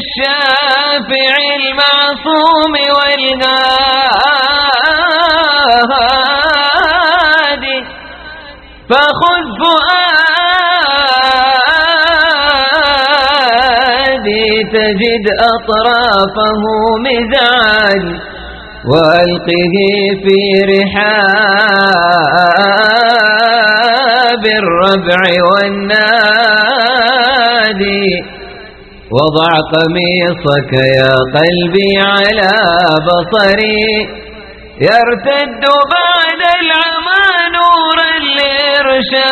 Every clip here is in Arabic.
الشافع المعصوم والهادي فخذ فؤادي تجد أطرافه مزعاج وألقه في رحاب الربع والنادي وضع قميصك يا قلبي على بصري. يرتد بعد العمى نورا لإرشادي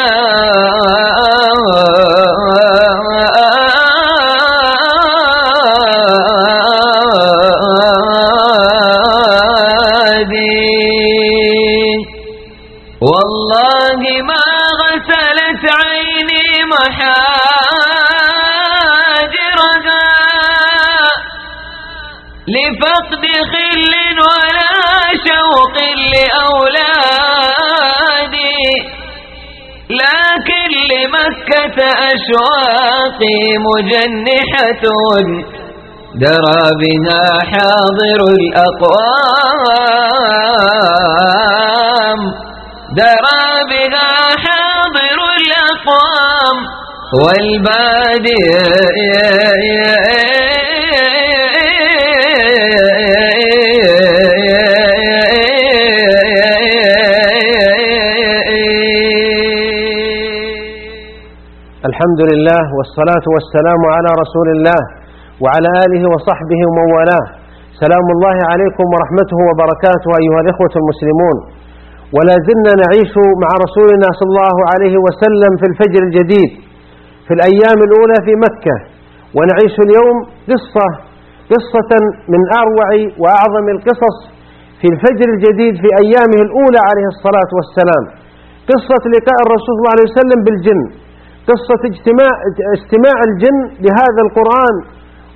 أشواقي مجنحة درى بها حاضر الأقوام. درى بها حاضر الأقوام. والبادي الحمد لله والصلاة والسلام على رسول الله وعلى آله وصحبه ومن والاه. سلام الله عليكم ورحمته وبركاته أيها الإخوة المسلمون. ولا زلنا نعيش مع رسولنا صلى الله عليه وسلم في الفجر الجديد في الأيام الأولى في مكة ونعيش اليوم قصة قصة من أروع وأعظم القصص في الفجر الجديد في أيامه الأولى عليه الصلاة والسلام. قصة لقاء الرسول صلى الله عليه وسلم بالجن. قصة اجتماع استماع الجن لهذا القرآن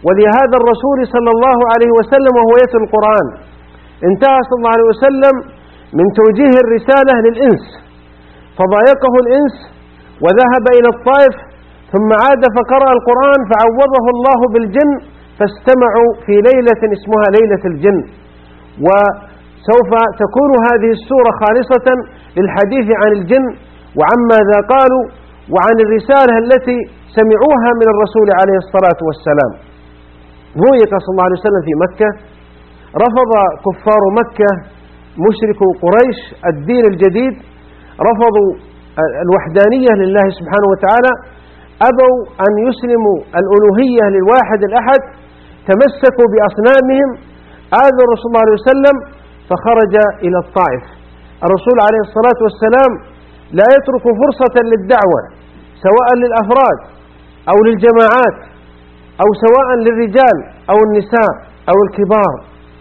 ولهذا الرسول صلى الله عليه وسلم وهو يتلو القرآن. انتهى صلى الله عليه وسلم من توجيه الرسالة للإنس. فضايقه الإنس وذهب إلى الطائف ثم عاد فقرأ القرآن فعوضه الله بالجن فاستمعوا في ليلة اسمها ليلة الجن. وسوف تكون هذه السورة خالصة للحديث عن الجن وعماذا قالوا وعن الرسالة التي سمعوها من الرسول عليه الصلاة والسلام. ضيق صلى الله عليه وسلم في مكة رفض كفار مكة مشركو قريش الدين الجديد رفضوا الوحدانية لله سبحانه وتعالى أبوا أن يسلموا الألوهية للواحد الأحد تمسكوا بأصنامهم آذوا الرسول صلى الله عليه وسلم فخرج إلى الطائف. الرسول عليه الصلاة والسلام لا يترك فرصة للدعوة سواء للأفراد أو للجماعات أو سواء للرجال أو النساء أو الكبار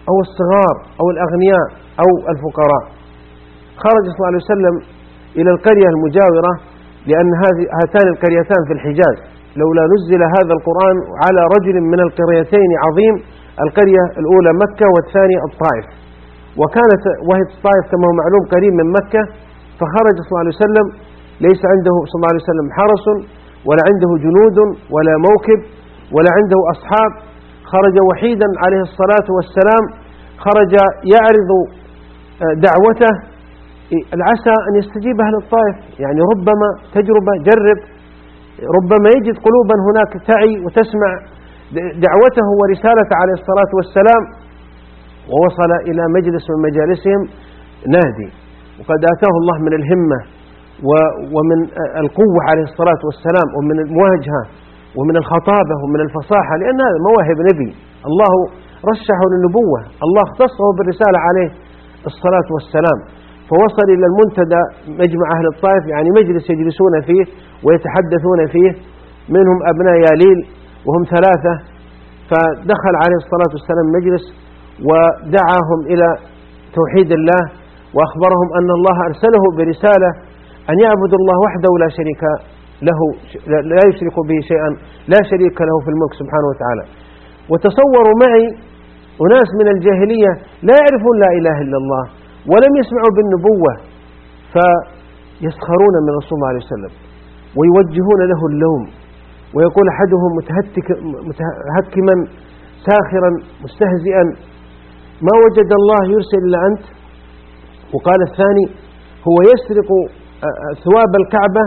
أو الصغار أو الأغنياء أو الفقراء. خرج صلى الله عليه وسلم إلى القرية المجاورة لأن هاتان القريتان في الحجاز. لولا نزل هذا القرآن على رجل من القريتين عظيم القرية الأولى مكة والثانية الطائف. وكانت وهي الطائف كما هو معلوم قريب من مكة فخرج صلى الله عليه وسلم ليس عنده صلى الله عليه وسلم حرس ولا عنده جنود ولا موكب ولا عنده أصحاب. خرج وحيدا عليه الصلاة والسلام. خرج يعرض دعوته. العسى أن يستجيب أهل الطائف. يعني ربما تجربة جرب. ربما يجد قلوبا هناك تعي وتسمع. دعوته ورسالته عليه الصلاة والسلام. ووصل إلى مجلس من مجالسهم. نادي وقد آتاه الله من الهمة ومن القوة عليه الصلاة والسلام ومن المواجهة ومن الخطابة ومن الفصاحة لأن هذا مواهب نبي. الله رشحه للنبوة. الله اختصه بالرسالة عليه الصلاة والسلام. فوصل إلى المنتدى مجمع أهل الطائف يعني مجلس يجلسون فيه ويتحدثون فيه. منهم أبناء ياليل وهم ثلاثة. فدخل عليه الصلاة والسلام مجلس ودعاهم إلى توحيد الله. وأخبرهم أن الله أرسله برسالة أن يعبدوا الله وحده لا شريك له لا يشرك به شيئا لا شريك له في الملك سبحانه وتعالى. وتصوروا معي أناس من الجاهلية لا يعرفون لا إله إلا الله ولم يسمعوا بالنبوة فيسخرون من رسول الله عليه وسلم ويوجهون له اللوم. ويقول أحدهم متهكما ساخرا مستهزئا ما وجد الله يرسل إلا أنت؟ وقال الثاني هو يسرق ثواب الكعبة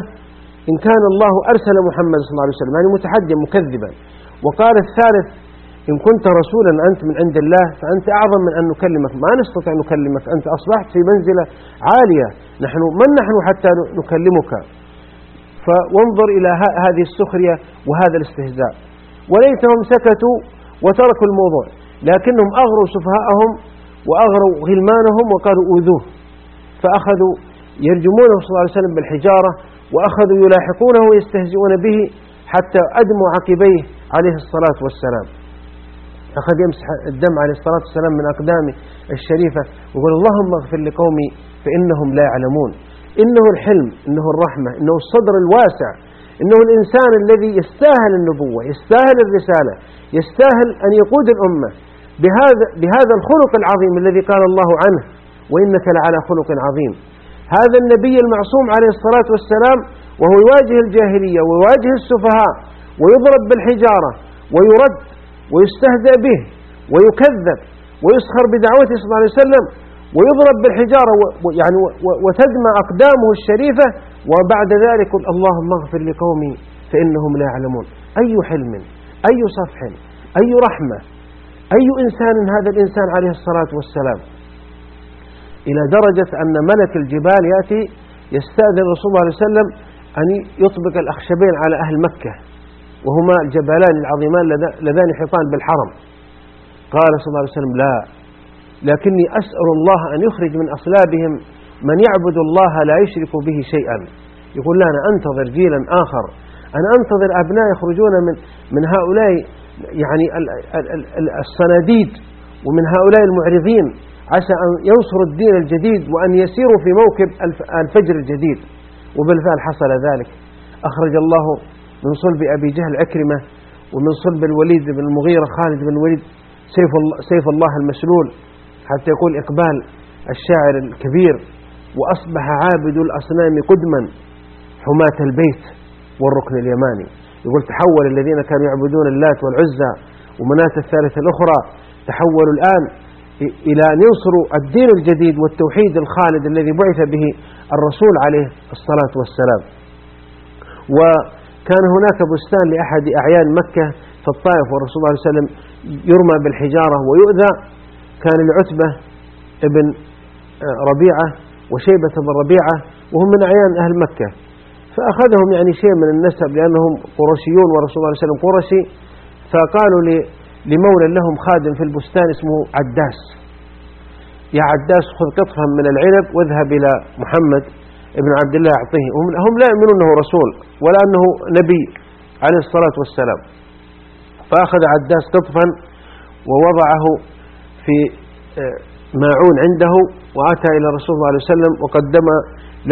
إن كان الله أرسل محمد صلى الله عليه وسلم يعني متحديا مكذبا. وقال الثالث إن كنت رسولا أنت من عند الله فأنت أعظم من أن نكلمك. ما نستطيع نكلمك أنت أصبحت في منزلة عالية. نحن من نحن حتى نكلمك؟ فانظر إلى هذه السخرية وهذا الاستهزاء. وليتهم سكتوا وتركوا الموضوع لكنهم أغروا سفهاءهم وأغروا غلمانهم وقالوا أوذوه. فأخذوا يرجمونه صلى الله عليه وسلم بالحجارة وأخذوا يلاحقونه ويستهزئون به حتى أدموا عقبيه عليه الصلاة والسلام. أخذ يمسح الدم عليه الصلاة والسلام من أقدامه الشريفة ويقول اللهم اغفر لقومي فإنهم لا يعلمون. إنه الحلم إنه الرحمة إنه الصدر الواسع إنه الإنسان الذي يستاهل النبوة يستاهل الرسالة يستاهل أن يقود الأمة. بهذا, بهذا الخلق العظيم الذي قال الله عنه وإنك لعلى خلق عظيم. هذا النبي المعصوم عليه الصلاة والسلام وهو يواجه الجاهلية ويواجه السفهاء ويضرب بالحجارة ويرد ويستهزأ به ويكذب ويسخر بدعوته صلى الله عليه وسلم ويضرب بالحجارة يعني وتدمى أقدامه الشريفة. وبعد ذلك اللهم اغفر لقومي فإنهم لا يعلمون. أي حلم أي صفح أي رحمة أي إنسان هذا الإنسان عليه الصلاة والسلام؟ إلى درجة أن ملك الجبال يأتي يستأذن صلى الله عليه وسلم أن يطبق الأخشبين على أهل مكة وهما الجبلان العظيمان لذان حيطان بالحرم. قال صلى الله عليه وسلم لا لكني أسأل الله أن يخرج من أصلابهم من يعبد الله لا يشرك به شيئا. يقول لا أنا أنتظر جيلا آخر أنا أنتظر أبناء يخرجون من, من هؤلاء يعني الصناديد ومن هؤلاء المعرضين عسى أن ينصروا الدين الجديد وأن يسيروا في موكب الفجر الجديد. وبالفعل حصل ذلك. أخرج الله من صلب أبي جهل عكرمة ومن صلب الوليد بن المغيرة خالد بن الوليد سيف الله, سيف الله المسلول حتى يقول إقبال الشاعر الكبير وأصبح عابد الأصنام قدما حماة البيت والركن اليماني. يقول تحول الذين كانوا يعبدون اللات والعزى ومناة الثالثة الأخرى تحولوا الآن إلى أن ينصروا الدين الجديد والتوحيد الخالد الذي بعث به الرسول عليه الصلاة والسلام. وكان هناك بستان لأحد أعيان مكة في الطائف والرسول صلى الله عليه وسلم يرمى بالحجارة ويؤذى. كان لعتبة ابن آه، ربيعة وشيبة بن ربيعة وهم من أعيان أهل مكة. فأخذهم يعني شيء من النسب لأنهم قرشيون ورسول الله صلى الله عليه وسلم قرشي. فقالوا لمولى لهم خادم في البستان اسمه عداس. يا عداس خذ قطفا من العنب واذهب إلى محمد ابن عبد الله أعطيه هم لا يؤمنون أنه رسول ولا أنه نبي عليه الصلاة والسلام. فأخذ عداس قطفا ووضعه في آه، ماعون عنده وأتى إلى رسول الله عليه وسلم وقدم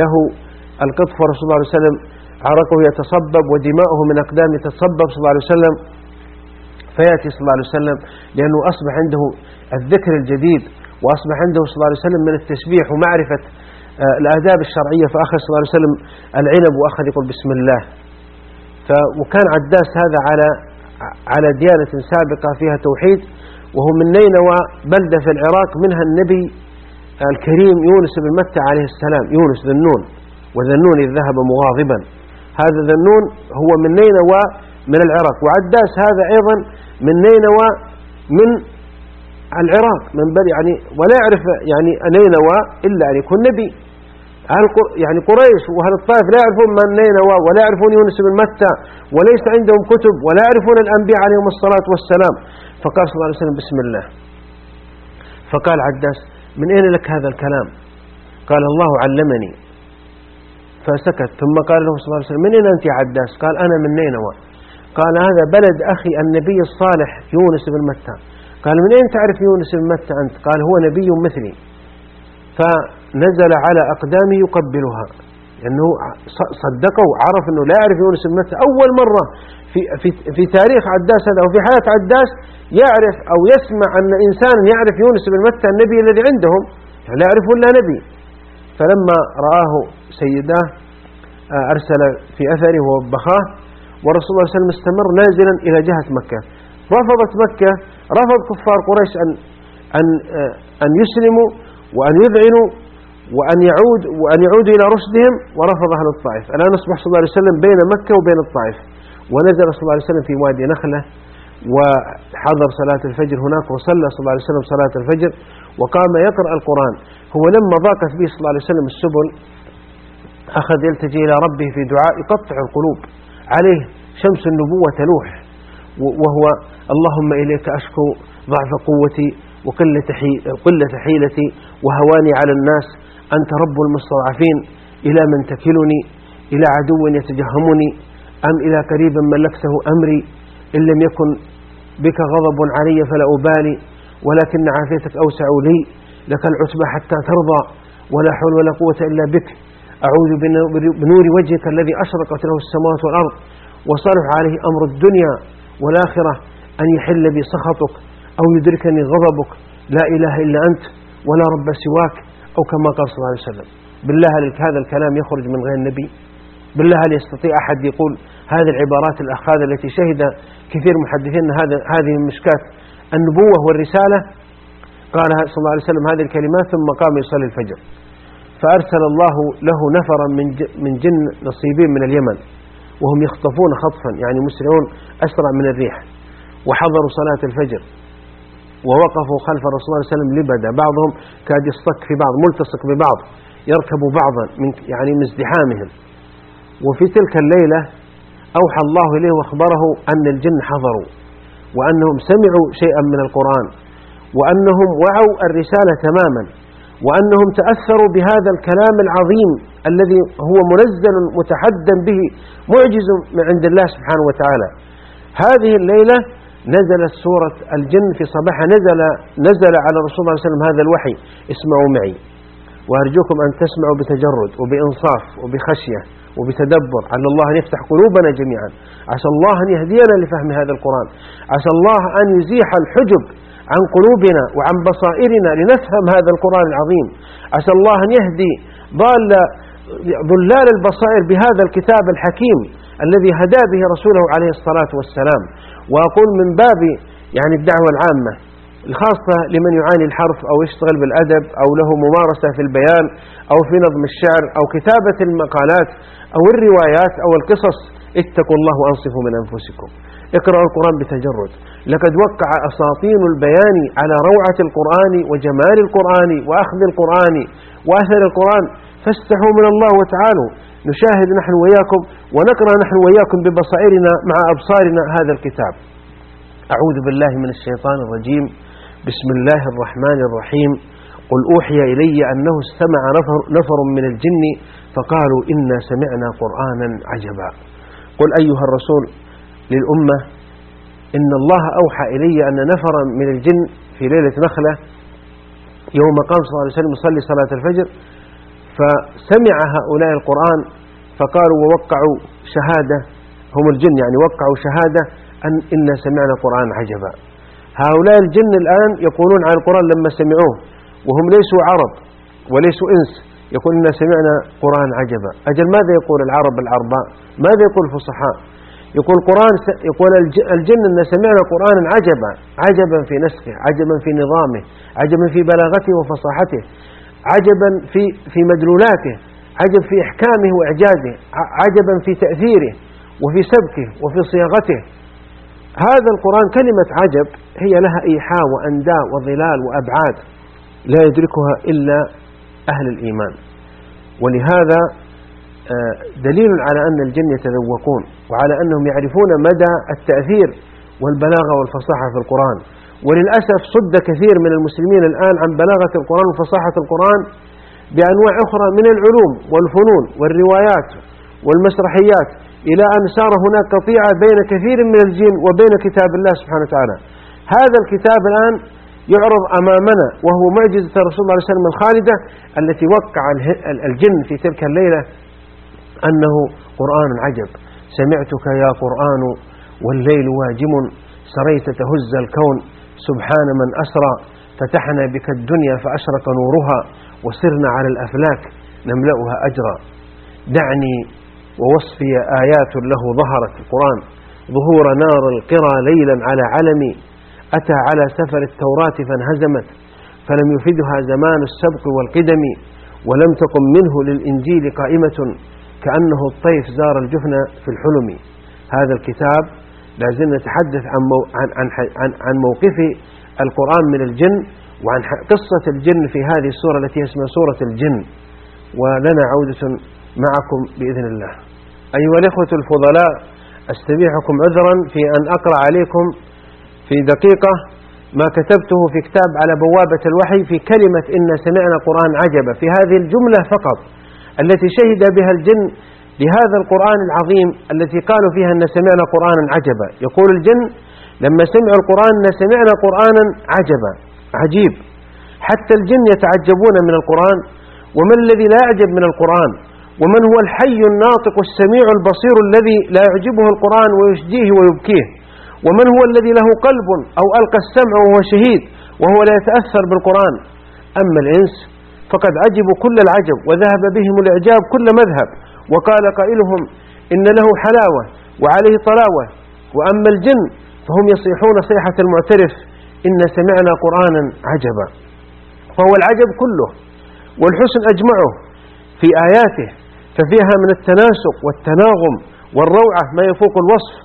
له القطف ورسول الله عليه وسلم عرقه يتصبب ودماؤه من أقدامه تتصبب صلى الله عليه وسلم فيأتي صلى الله عليه وسلم لأنه أصبح عنده الذكر الجديد وأصبح عنده صلى الله عليه وسلم من التسبيح ومعرفة آه، الآداب الشرعية فأخذ صلى الله عليه وسلم العنب وأخذ يقول بسم الله. وكان عداس هذا على على ديانة سابقة فيها توحيد وهو من نينوى بلدة في العراق منها النبي الكريم يونس بن متى عليه السلام يونس ذنون وذنون إذ ذهب مغاضبا. هذا ذنون هو من نينوى من العراق وعداس هذا أيضا من نينوى من العراق من بل يعني ولا يعرف يعني نينوى إلا أن يكون نبي. يعني قريش وأهل الطائف لا يعرفون من نينوى ولا يعرفون يونس بن متى وليس عندهم كتب ولا يعرفون الأنبياء عليهم الصلاة والسلام. فقال صلى الله عليه وسلم بسم الله. فقال عداس من أين لك هذا الكلام؟ قال الله علمني. فسكت. ثم قال له صلى الله عليه وسلم من أين أنت يا عداس؟ قال أنا من نينوى. قال هذا بلد أخي النبي الصالح يونس بن متى. قال من أين تعرف يونس بن متى أنت؟ قال هو نبي مثلي. فنزل على أقدامه يقبلها لأنه صدقه وعرف أنه لا يعرف يونس بن متى. أول مرة في, في, في تاريخ عداس هذا وفي حياة عداس يعرف أو يسمع أن إنسان يعرف يونس بن متى النبي الذي عندهم. يعني لا يعرف إلا نبي. فلما رآه سيداه آه، أرسل في أثره ووبخاه والرسول صلى الله عليه وسلم استمر نازلا إلى جهة مكة. رفضت مكة رفض كفار قريش أن, أن, آه، أن يسلموا وأن يذعنوا وأن يعود وأن يعودوا إلى رشدهم ورفض أهل الطائف. الآن أصبح صلى الله عليه وسلم بين مكة وبين الطائف. ونزل صلى الله عليه وسلم في وادي نخلة وحضر صلاة الفجر هناك وصلى صلى الله عليه وسلم صلاة الفجر وقام يقرأ القرآن. هو لما ضاقت به صلى الله عليه وسلم السبل أخذ يلتجي إلى ربه في دعاء يقطع القلوب. عليه شمس النبوة تلوح وهو اللهم إليك أشكو ضعف قوتي وقلة قلة حيلتي وهواني على الناس أنت رب المستضعفين إلى من تكلني إلى عدو يتجهمني أم إلى قريب ملكته أمري إن لم يكن بك غضب علي فلا أبالي ولكن عافيتك أوسع لي. لك العتبى حتى ترضى ولا حول ولا قوة إلا بك. أعوذ بنور وجهك الذي أشرقت له السماوات والأرض وصلح عليه أمر الدنيا والآخرة أن يحل بي سخطك أو يدركني غضبك. لا إله إلا أنت ولا رب سواك أو كما قال صلى الله عليه وسلم. بالله لك هذا الكلام يخرج من غير النبي. بالله هل يستطيع أحد يقول هذه العبارات الأخاذة التي شهد كثير محدثين هذه من مشكات النبوة والرسالة قالها صلى الله عليه وسلم هذه الكلمات ثم قام يصلي الفجر. فأرسل الله له نفرا من من جن نصيبين من اليمن وهم يخطفون خطفا يعني مسرعون أسرع من الريح. وحضروا صلاة الفجر. ووقفوا خلف الرسول صلى الله عليه وسلم لبدا بعضهم كاد يصطك في بعض ملتصق ببعض يركب بعضا من يعني من ازدحامهم. وفي تلك الليلة أوحى الله إليه وأخبره أن الجن حضروا وأنهم سمعوا شيئا من القرآن. وأنهم وعوا الرسالة تماما وأنهم تأثروا بهذا الكلام العظيم الذي هو منزل متحدا به معجز من عند الله سبحانه وتعالى. هذه الليلة نزلت سورة الجن في صباحها نزل, نزل على رسول الله صلى الله عليه وسلم هذا الوحي اسمعوا معي. وأرجوكم أن تسمعوا بتجرد وبإنصاف وبخشية وبتدبر على الله أن يفتح قلوبنا جميعا. عسى الله أن يهدينا لفهم هذا القرآن. عسى الله أن يزيح الحجب عن قلوبنا وعن بصائرنا لنفهم هذا القرآن العظيم. عسى الله أن يهدي ضال ضلال البصائر بهذا الكتاب الحكيم الذي هدى به رسوله عليه الصلاة والسلام. وأقول من باب يعني الدعوة العامة الخاصة لمن يعاني الحرف أو يشتغل بالأدب أو له ممارسة في البيان أو في نظم الشعر أو كتابة المقالات أو الروايات أو القصص اتقوا الله وأنصفوا من أنفسكم. اقرأوا القرآن بتجرد. لقد وقع أساطين البيان على روعة القرآن وجمال القرآن وأخذ القرآن وأثر القرآن. فاستحوا من الله وتعالوا. نشاهد نحن وياكم ونقرأ نحن وياكم ببصائرنا مع أبصارنا هذا الكتاب. أعوذ بالله من الشيطان الرجيم. بسم الله الرحمن الرحيم. قل أوحي إلي أنه استمع نفر, نفر من الجن فقالوا إنا سمعنا قرآنا عجبا. قل أيها الرسول للأمة إن الله أوحى إلي أن نفرا من الجن في ليلة نخلة يوم قام صلى الله عليه وسلم يصلي صلاة الفجر فسمع هؤلاء القرآن فقالوا ووقعوا شهادة هم الجن يعني وقعوا شهادة أن إنا سمعنا قرآن عجبا. هؤلاء الجن الآن يقولون عن القرآن لما سمعوه وهم ليسوا عرب وليسوا إنس يقول إنا سمعنا قرآن عجبا. أجل ماذا يقول العرب العرباء ماذا يقول الفصحاء؟ يقول القرآن يقول الجن أن سمعنا قرآنا عجبا عجبا في نسخه عجبا في نظامه عجبا في بلاغته وفصاحته عجبا في في مدلولاته عجب في إحكامه وإعجازه عجبا في تأثيره وفي سبكه وفي صياغته. هذا القرآن كلمة عجب هي لها إيحاء وأنداء وظلال وأبعاد لا يدركها إلا أهل الإيمان. ولهذا دليل على أن الجن يتذوقون وعلى أنهم يعرفون مدى التأثير والبلاغة والفصاحة في القرآن. وللأسف صد كثير من المسلمين الآن عن بلاغة القرآن وفصاحة القرآن بأنواع أخرى من العلوم والفنون والروايات والمسرحيات إلى أن صار هناك قطيعة بين كثير من الجن وبين كتاب الله سبحانه وتعالى. هذا الكتاب الآن يعرض أمامنا وهو معجزة رسول الله صلى الله عليه وسلم الخالدة التي وقع الجن في تلك الليلة أنه قرآن عجب. سمعتك يا قرآن والليل واجم سريت تهز الكون سبحان من أسرى. فتحنا بك الدنيا فأشرق نورها وسرنا على الأفلاك نملأها أجرا. دعني ووصفي آيات له ظهرت القرآن. ظهور نار القرى ليلا على علم أتى على سفر التوراة فانهزمت. فلم يفدها زمان السبق والقدم ولم تقم منه للإنجيل قائمة. كأنه الطيف زار الجفن في الحلم. هذا الكتاب لازلنا نتحدث عن, عن, عن, عن موقف القرآن من الجن وعن قصة الجن في هذه السورة التي اسمها سورة الجن. ولنا عودة معكم بإذن الله. أيها الإخوة الفضلاء أستبيحكم عذرا في أن أقرأ عليكم في دقيقة ما كتبته في كتاب على بوابة الوحي في كلمة إن سمعنا قرآن عجبا. في هذه الجملة فقط التي شهد بها الجن لهذا القرآن العظيم التي قالوا فيها أن سمعنا قرآنا عجبا. يقول الجن لما سمعوا القرآن أن سمعنا قرآنا عجبا. عجيب. حتى الجن يتعجبون من القرآن ومن الذي لا يعجب من القرآن؟ ومن هو الحي الناطق السميع البصير الذي لا يعجبه القرآن ويشجيه ويبكيه؟ ومن هو الذي له قلب أو ألقى السمع وهو شهيد وهو لا يتأثر بالقرآن؟ أما الإنس فقد عجبوا كل العجب وذهب بهم الإعجاب كل مذهب. وقال قائلهم إن له حلاوة وعليه طلاوة وأما الجن فهم يصيحون صيحة المعترف إن سمعنا قرآنا عجبا. فهو العجب كله والحسن أجمعه في آياته ففيها من التناسق والتناغم والروعة ما يفوق الوصف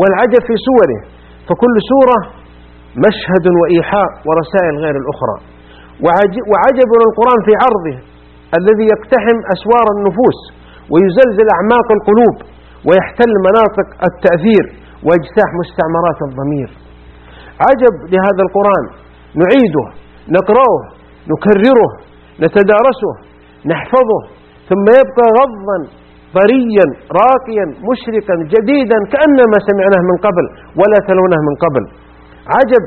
والعجب في سوره فكل سورة مشهد وإيحاء ورسائل غير الأخرى. وعجب القرآن في عرضه الذي يقتحم أسوار النفوس ويزلزل أعماق القلوب ويحتل مناطق التأثير واجتاح مستعمرات الضمير. عجب لهذا القرآن. نعيده نقرأه نكرره نتدارسه نحفظه ثم يبقى غضا طريا راقيا مشرقا جديدا كأنما سمعناه من قبل ولا تلونه من قبل. عجب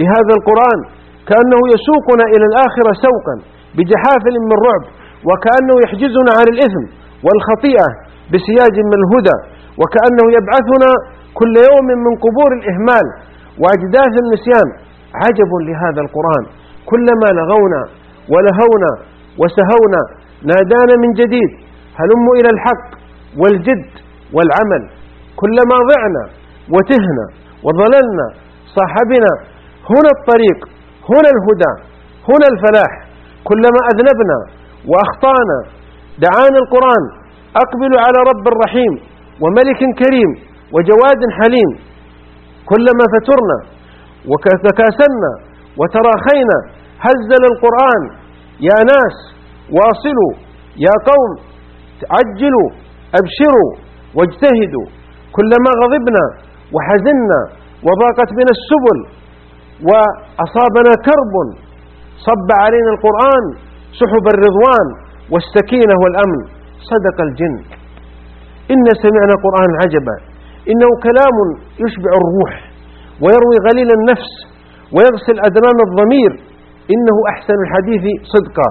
لهذا القرآن. كأنه يسوقنا إلى الآخرة سوقا بجحافل من رعب وكأنه يحجزنا عن الإثم والخطيئة بسياج من الهدى وكأنه يبعثنا كل يوم من قبور الإهمال وأجداث النسيان. عجب لهذا القرآن. كلما لغونا ولهونا وسهونا نادانا من جديد. هلموا إلى الحق والجد والعمل. كلما ضعنا وتهنا وضللنا صاحبنا هنا الطريق. هنا الهدى هنا الفلاح. كلما أذنبنا وأخطأنا دعانا القرآن أقبلوا على رب رحيم وملك كريم وجواد حليم. كلما فترنا وتكاسلنا وتراخينا هزل القرآن. يا ناس واصلوا. يا قوم عجلوا أبشروا واجتهدوا. كلما غضبنا وحزنا وضاقت بنا السبل وأصابنا كرب صب علينا القرآن سحب الرضوان والسكينة والأمن. صدق الجن. إن سمعنا قرآن عجبا. إنه كلام يشبع الروح ويروي غليل النفس ويغسل أدنان الضمير. إنه أحسن الحديث صدقا.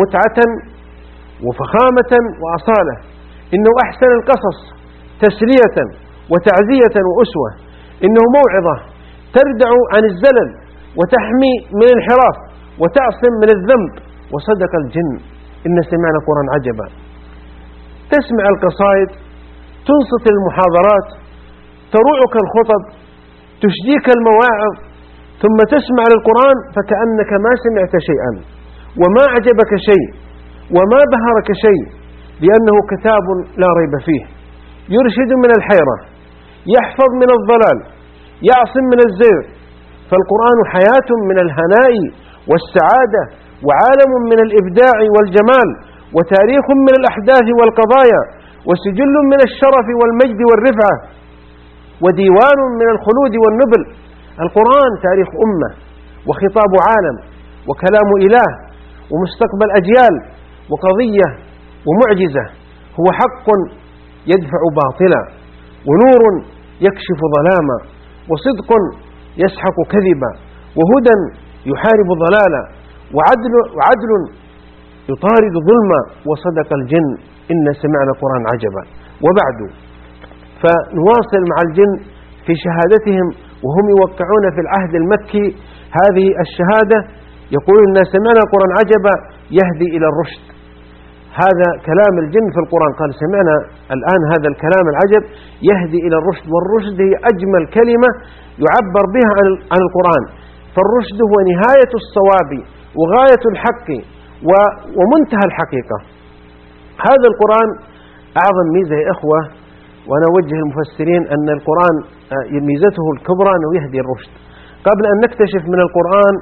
متعة وفخامة وأصالة. إنه أحسن القصص تسلية وتعزية وأسوة. إنه موعظة تردع عن الزلل وتحمي من الانحراف وتعصم من الذنب. وصدق الجن إن سمعنا قرآن عجبا. تسمع القصائد تنصت المحاضرات تروعك الخطب تشجيك المواعظ ثم تسمع للقرآن فكأنك ما سمعت شيئا. وما أعجبك شيء وما بهرك شيء لأنه كتاب لا ريب فيه. يرشد من الحيرة يحفظ من الضلال يعصم من الزيغ. فالقرآن حياة من الهناء والسعادة وعالم من الإبداع والجمال وتاريخ من الأحداث والقضايا وسجل من الشرف والمجد والرفعة وديوان من الخلود والنبل. القرآن تاريخ أمة وخطاب عالم وكلام إله ومستقبل أجيال وقضية ومعجزة. هو حق يدفع باطلا ونور يكشف ظلاما. وصدق يسحق كذبا وهدى يحارب ضلالا وعدل, وعدل يطارد ظلما وصدق الجن إن سمعنا قرآن عجبا وبعد فنواصل مع الجن في شهادتهم وهم يوقعون في العهد المكي هذه الشهادة يقولون إن سمعنا قرآن عجبا يهدي إلى الرشد هذا كلام الجن في القرآن. قال سمعنا الآن هذا الكلام العجب يهدي إلى الرشد والرشد هي أجمل كلمة يعبر بها عن القرآن. فالرشد هو نهاية الصواب وغاية الحق ومنتهى الحقيقة. هذا القرآن أعظم ميزة يا إخوة وأنا أوجه المفسرين أن القرآن آه، ميزته الكبرى أنه يهدي الرشد. قبل أن نكتشف من القرآن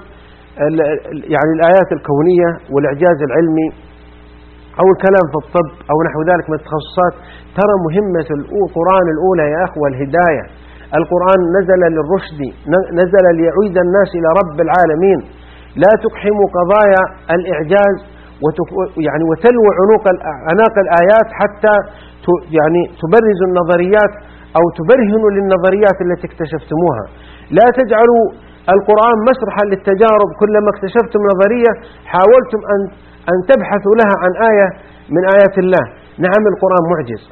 يعني الآيات الكونية والإعجاز العلمي أو الكلام في الطب أو نحو ذلك من التخصصات ترى مهمة القرآن الأولى يا أخوة الهداية. القرآن نزل للرشد نزل ليعيد الناس إلى رب العالمين. لا تقحم قضايا الإعجاز يعني وتلوى عنق عناق الآيات حتى يعني تبرز النظريات أو تبرهن للنظريات التي اكتشفتموها. لا تجعلوا القرآن مسرحا للتجارب. كلما اكتشفتم نظرية حاولتم أن أن تبحثوا لها عن آية من آيات الله. نعم القرآن معجز.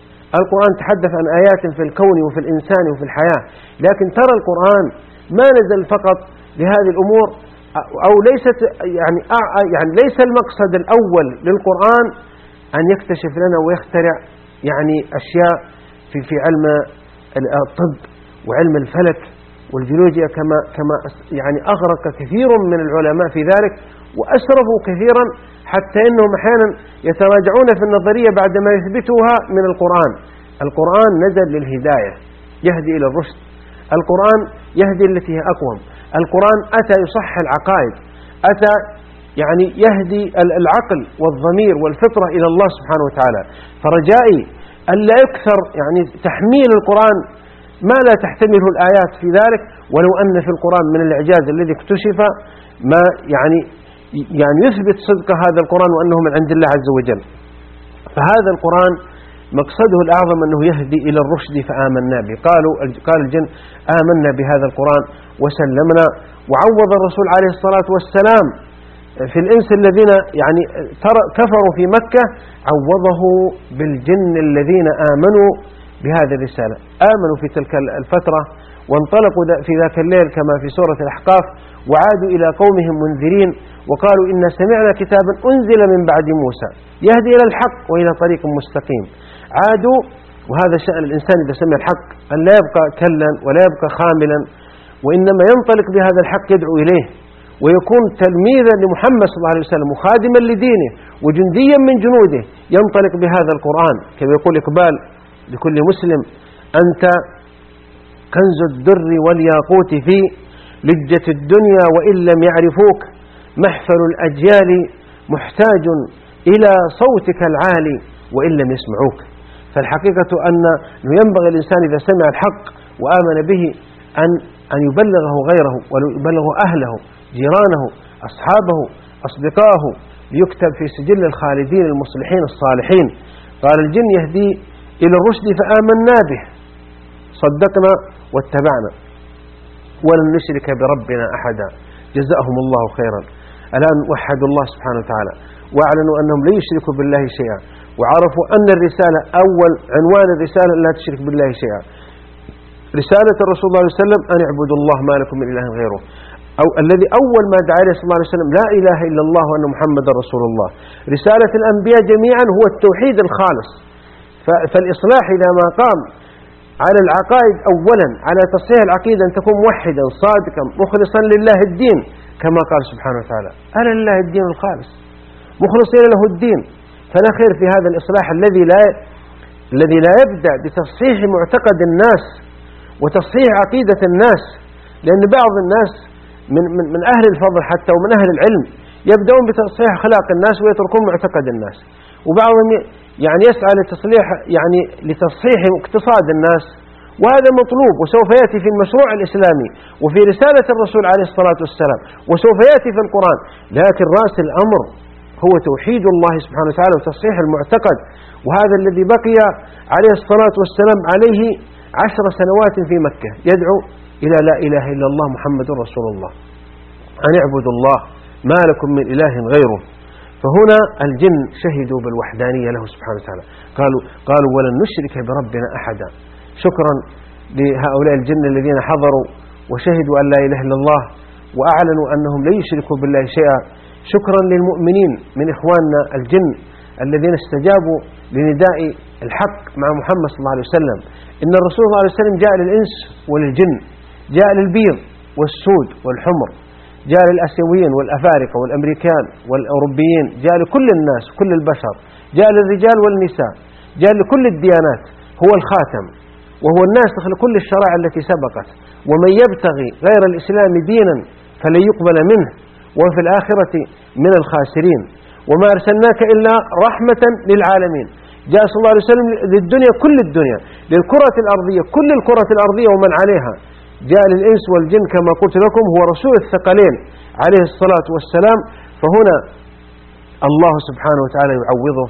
القرآن تحدث عن آيات في الكون وفي الإنسان وفي الحياة. لكن ترى القرآن ما نزل فقط لهذه الأمور أو ليست يعني يعني ليس المقصد الأول للقرآن أن يكتشف لنا ويخترع يعني أشياء في في علم الطب وعلم الفلك والجيولوجيا كما كما يعني أغرق كثير من العلماء في ذلك. وأسرفوا كثيرا حتى أنهم أحيانا يتراجعون في النظرية بعدما يثبتوها من القرآن. القرآن نزل للهداية يهدي إلى الرشد. القرآن يهدي التي هي أقوم. القرآن أتى يصح العقائد أتى يعني يهدي العقل والضمير والفطرة إلى الله سبحانه وتعالى. فرجائي ألا يكثر يعني تحميل القرآن ما لا تحتمله الآيات في ذلك ولو أن في القرآن من الإعجاز الذي اكتشف ما يعني يعني يثبت صدق هذا القرآن وأنه من عند الله عز وجل. فهذا القرآن مقصده الأعظم أنه يهدي إلى الرشد فآمنا به. قالوا قال الجن آمنا بهذا القرآن وسلمنا وعوض الرسول عليه الصلاة والسلام في الإنس الذين يعني كفروا في مكة عوضه بالجن الذين آمنوا بهذه الرسالة. آمنوا في تلك الفترة وانطلقوا في ذاك الليل كما في سورة الأحقاف وعادوا إلى قومهم منذرين وقالوا إن سمعنا كتابا أنزل من بعد موسى يهدي إلى الحق وإلى طريق مستقيم. عادوا وهذا شأن الإنسان إذا سمع الحق أن لا يبقى كلا ولا يبقى خاملا وإنما ينطلق بهذا الحق يدعو إليه ويكون تلميذا لمحمد صلى الله عليه وسلم وخادما لدينه وجنديا من جنوده ينطلق بهذا القرآن كما يقول إقبال لكل مسلم أنت كنز الدر والياقوت في لجة الدنيا وإن لم يعرفوك. محفل الأجيال محتاج إلى صوتك العالي وإن لم يسمعوك. فالحقيقة أن ينبغي الإنسان إذا سمع الحق وآمن به أن أن يبلغه غيره ويبلغه أهله جيرانه أصحابه أصدقائه ليكتب في سجل الخالدين المصلحين الصالحين. قال الجن يهدي إلى الرشد فآمنا به. صدقنا واتبعنا. ولن نشرك بربنا أحدا. جزاهم الله خيرا. الآن وحدوا الله سبحانه وتعالى. وأعلنوا أنهم لا يشركوا بالله شيئا. وعرفوا أن الرسالة أول عنوان الرسالة لا تشرك بالله شيئا. رسالة الرسول صلى الله عليه وسلم أن اعبدوا الله ما لكم من إله غيره. أو الذي أول ما دعا صلى الله عليه وسلم لا إله إلا الله وأن محمد رسول الله. رسالة الأنبياء جميعا هو التوحيد الخالص. فالإصلاح إذا ما قام على العقائد أولا على تصحيح العقيدة أن تكون موحدا صادقا مخلصا لله الدين كما قال سبحانه وتعالى. ألا لله الدين الخالص. مخلصين له الدين. فلا خير في هذا الإصلاح الذي لا الذي لا يبدأ بتصحيح معتقد الناس وتصحيح عقيدة الناس. لأن بعض الناس من, من, من أهل الفضل حتى ومن أهل العلم يبدأون بتصحيح أخلاق الناس ويتركون معتقد الناس. وبعضهم يعني يسعى لتصليح يعني لتصحيح اقتصاد الناس وهذا مطلوب وسوف يأتي في المشروع الإسلامي وفي رسالة الرسول عليه الصلاة والسلام وسوف يأتي في القرآن. لكن رأس الأمر هو توحيد الله سبحانه وتعالى وتصحيح المعتقد وهذا الذي بقي عليه الصلاة والسلام عليه عشر سنوات في مكة. يدعو إلى لا إله إلا الله محمد رسول الله. أن اعبدوا الله ما لكم من إله غيره. فهنا الجن شهدوا بالوحدانية له سبحانه وتعالى. قالوا, قالوا ولن نشرك بربنا أحدا. شكرا لهؤلاء الجن الذين حضروا وشهدوا أن لا إله إلا الله وأعلنوا أنهم لا يشركوا بالله شيئا. شكرا للمؤمنين من إخواننا الجن الذين استجابوا لنداء الحق مع محمد صلى الله عليه وسلم. إن الرسول صلى الله عليه وسلم جاء للإنس وللجن جاء للبيض والسود والحمر. جاء للأسيويين والأفارقة والأمريكان والأوروبيين جاء لكل الناس كل البشر جاء للرجال والنساء جاء لكل الديانات هو الخاتم وهو الناسخ لكل الشرائع التي سبقت. ومن يبتغي غير الإسلام دينا فلن يقبل منه وفي الآخرة من الخاسرين. وما أرسلناك إلا رحمة للعالمين. جاء صلى الله عليه وسلم للدنيا كل الدنيا للكرة الأرضية كل الكرة الأرضية ومن عليها. جاء للإنس والجن كما قلت لكم هو رسول الثقلين عليه الصلاة والسلام فهنا الله سبحانه وتعالى يعوضه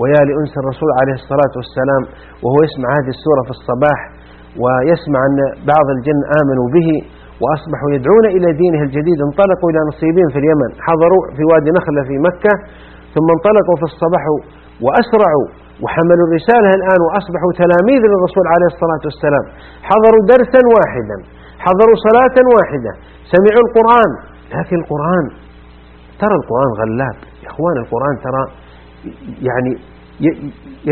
ويا لأنس الرسول عليه الصلاة والسلام وهو يسمع هذه السورة في الصباح ويسمع أن بعض الجن آمنوا به وأصبحوا يدعون إلى دينه الجديد انطلقوا إلى نصيبين في اليمن حضروا في وادي نخلة في مكة ثم انطلقوا في الصباح وأسرعوا وحملوا الرسالة الآن وأصبحوا تلاميذ للرسول عليه الصلاة والسلام. حضروا درسا واحدا حضروا صلاة واحدة سمعوا القرآن. لكن القرآن ترى القرآن غلاب. يا إخوان القرآن ترى يعني